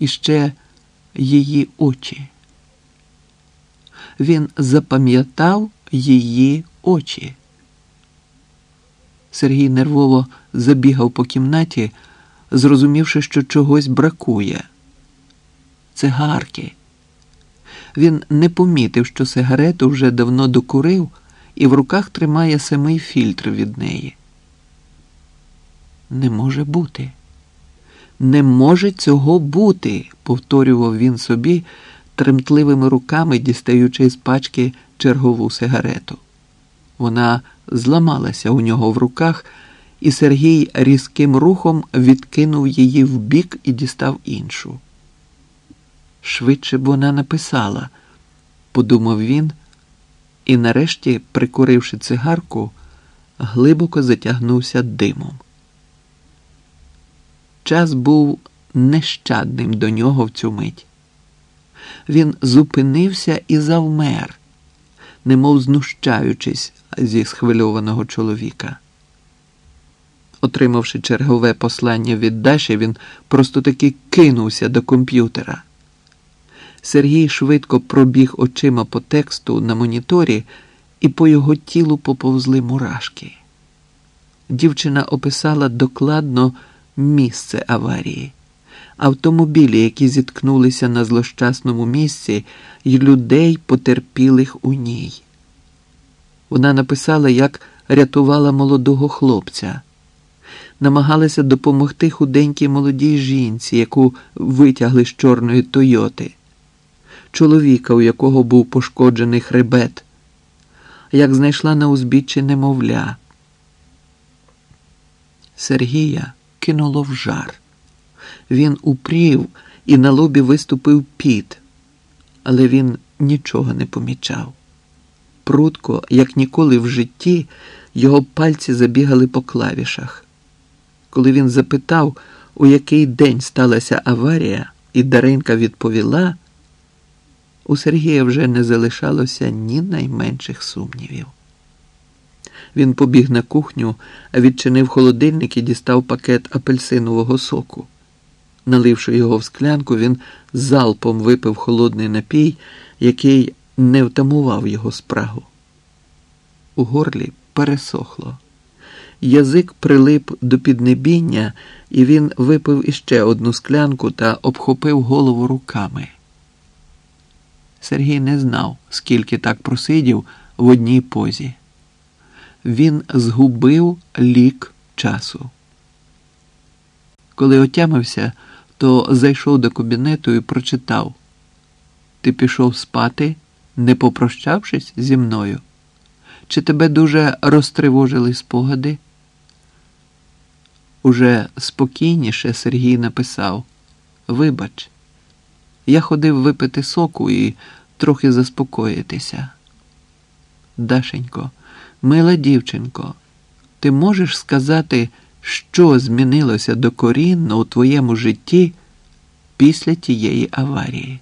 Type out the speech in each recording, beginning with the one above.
і ще її очі. Він запам'ятав її очі. Сергій нервово забігав по кімнаті, зрозумівши, що чогось бракує. Цигарки. Він не помітив, що сигарету вже давно докурив і в руках тримає самий фільтр від неї. Не може бути. Не може цього бути, повторював він собі, тремтливими руками дістаючи з пачки чергову сигарету. Вона зламалася у нього в руках, і Сергій різким рухом відкинув її вбік і дістав іншу. Швидше б вона написала, подумав він, і нарешті, прикуривши цигарку, глибоко затягнувся димом. Час був нещадним до нього в цю мить. Він зупинився і завмер, немов знущаючись зі схвильованого чоловіка. Отримавши чергове послання від Даші, він просто таки кинувся до комп'ютера. Сергій швидко пробіг очима по тексту на моніторі, і по його тілу поповзли мурашки. Дівчина описала докладно місце аварії, автомобілі, які зіткнулися на злощасному місці, і людей, потерпілих у ній. Вона написала, як рятувала молодого хлопця, намагалася допомогти худенькій молодій жінці, яку витягли з чорної Тойоти, чоловіка, у якого був пошкоджений хребет, як знайшла на узбіччі немовля. Сергія кинуло в жар. Він упрів і на лобі виступив піт, але він нічого не помічав. Прудко, як ніколи в житті, його пальці забігали по клавішах. Коли він запитав, у який день сталася аварія, і Даринка відповіла, у Сергія вже не залишалося ні найменших сумнівів. Він побіг на кухню, відчинив холодильник і дістав пакет апельсинового соку. Наливши його в склянку, він залпом випив холодний напій, який не втамував його спрагу. У горлі пересохло. Язик прилип до піднебіння, і він випив іще одну склянку та обхопив голову руками. Сергій не знав, скільки так просидів в одній позі. Він згубив лік часу. Коли отямився, то зайшов до кабінету і прочитав: Ти пішов спати, не попрощавшись зі мною? Чи тебе дуже розтривожили спогади? Уже спокійніше Сергій написав: Вибач, я ходив випити соку і трохи заспокоїтися. Дашенько, мила дівчинко, ти можеш сказати, що змінилося докорінно у твоєму житті після тієї аварії?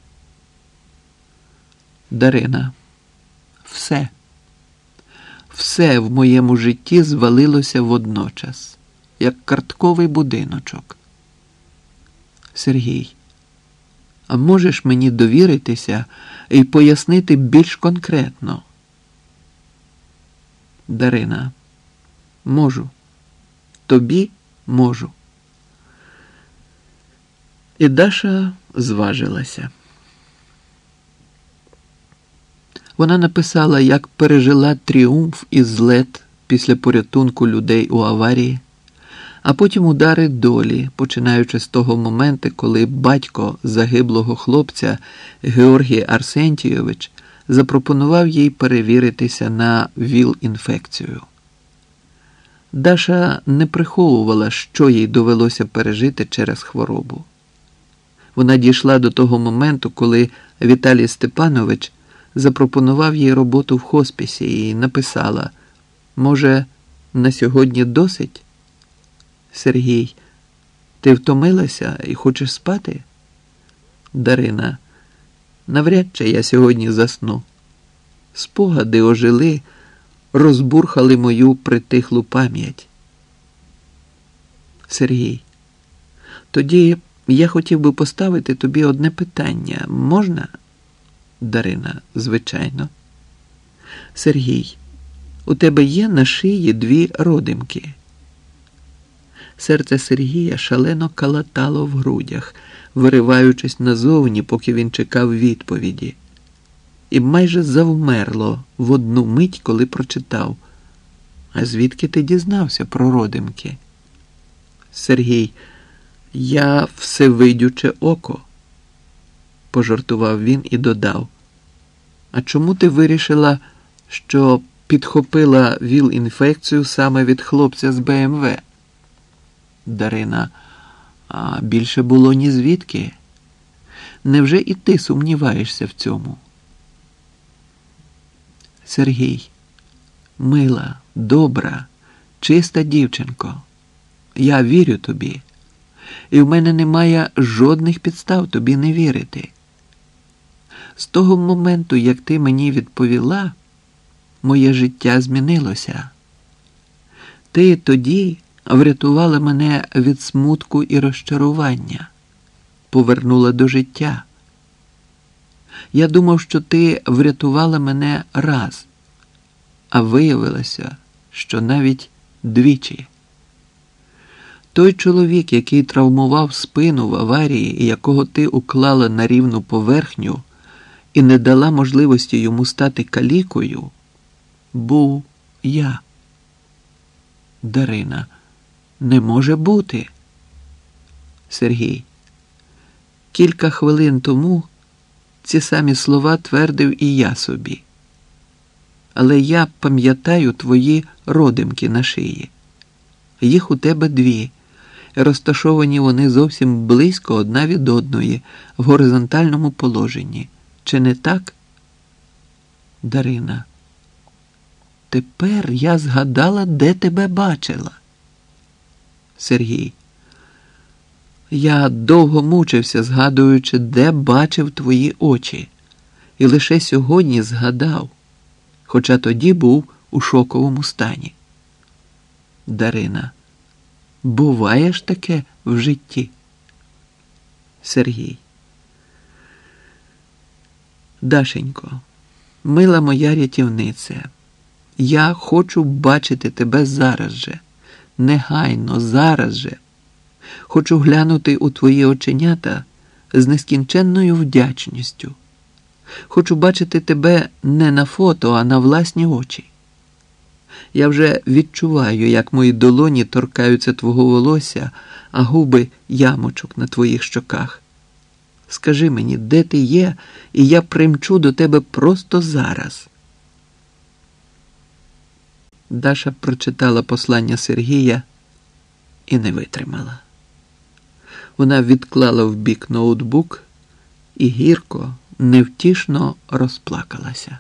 Дарина, все, все в моєму житті звалилося водночас, як картковий будиночок. Сергій, а можеш мені довіритися і пояснити більш конкретно? Дарина, можу, тобі можу. І Даша зважилася. Вона написала, як пережила тріумф і злет після порятунку людей у аварії, а потім удари долі, починаючи з того моменту, коли батько загиблого хлопця Георгій Арсентійович запропонував їй перевіритися на ВІЛ-інфекцію. Даша не приховувала, що їй довелося пережити через хворобу. Вона дійшла до того моменту, коли Віталій Степанович запропонував їй роботу в хоспісі і написала: Може, на сьогодні досить? Сергій, ти втомилася і хочеш спати? Дарина, навряд чи я сьогодні засну. Спогади ожили, розбурхали мою притихлу пам'ять. Сергій, тоді Я хотів би поставити тобі одне питання. Можна? Дарина, звичайно. Сергій, у тебе є на шиї дві родимки. Серце Сергія шалено калатало в грудях, вириваючись назовні, поки він чекав відповіді, і майже завмерло в одну мить, коли прочитав. А звідки ти дізнався про родимки? Сергій, я всевидюче око, пожартував він і додав. А чому ти вирішила, що підхопила ВІЛ-інфекцію саме від хлопця з БМВ? Дарина, а більше було ні звідки? Невже і ти сумніваєшся в цьому? Сергій, мила, добра, чиста дівчинко, я вірю тобі, і в мене немає жодних підстав тобі не вірити. З того моменту, як ти мені відповіла, моє життя змінилося. Ти тоді врятувала мене від смутку і розчарування, повернула до життя. Я думав, що ти врятувала мене раз, а виявилося, що навіть двічі. Той чоловік, який травмував спину в аварії, якого ти уклала на рівну поверхню і не дала можливості йому стати калікою, був я. Дарина. Не може бути. Сергій. Кілька хвилин тому ці самі слова твердив і я собі. Але я пам'ятаю твої родимки на шиї. Їх у тебе дві. Розташовані вони зовсім близько одна від одної, в горизонтальному положенні. Чи не так? Дарина. Тепер я згадала, де тебе бачила. Сергій. Я довго мучився, згадуючи, де бачив твої очі, і лише сьогодні згадав, хоча тоді був у шоковому стані. Дарина. Буває ж таке в житті? Сергій. Дашенько, мила моя рятівниця, я хочу бачити тебе зараз же негайно, зараз же. Хочу глянути у твої оченята з нескінченною вдячністю. Хочу бачити тебе не на фото, а на власні очі. Я вже відчуваю, як мої долоні торкаються твого волосся, а губи ямочок на твоїх щоках. Скажи мені, де ти є, і я примчу до тебе просто зараз. Даша прочитала послання Сергія і не витримала. Вона відклала в бік ноутбук і гірко, невтішно розплакалася.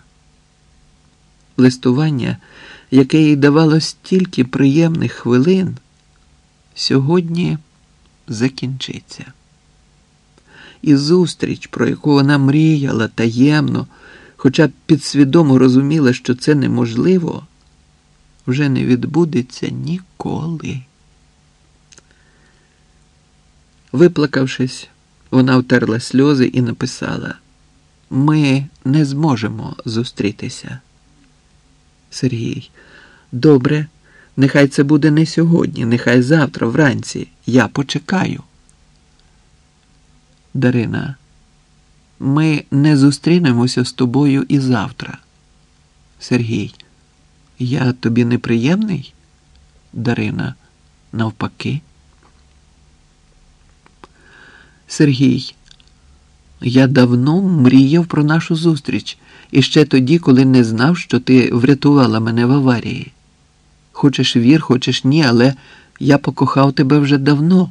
Листування, яке їй давало стільки приємних хвилин, сьогодні закінчиться. І зустріч, про яку вона мріяла таємно, хоча підсвідомо розуміла, що це неможливо вже не відбудеться ніколи. Виплакавшись, вона втерла сльози і написала: Ми не зможемо зустрітися. Сергій, добре, нехай це буде не сьогодні, нехай завтра, вранці. Я почекаю. Дарина, ми не зустрінемося з тобою і завтра. Сергій. Я тобі неприємний? Дарина, навпаки. Сергій, я давно мріяв про нашу зустріч і ще тоді, коли не знав, що ти врятувала мене в аварії. Хочеш вір, хочеш ні, але я покохав тебе вже давно,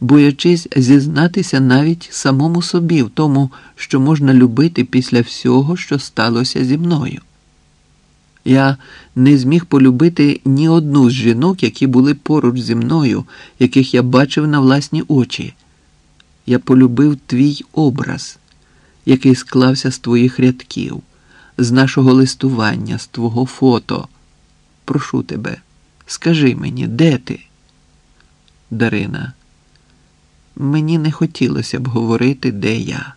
боячись зізнатися навіть самому собі в тому, що можна любити після всього, що сталося зі мною. Я не зміг полюбити ні одну з жінок, які були поруч зі мною, яких я бачив на власні очі. Я полюбив твій образ, який склався з твоїх рядків, з нашого листування, з твого фото. Прошу тебе, скажи мені, де ти? Дарина, Мені не хотілося б говорити, де я.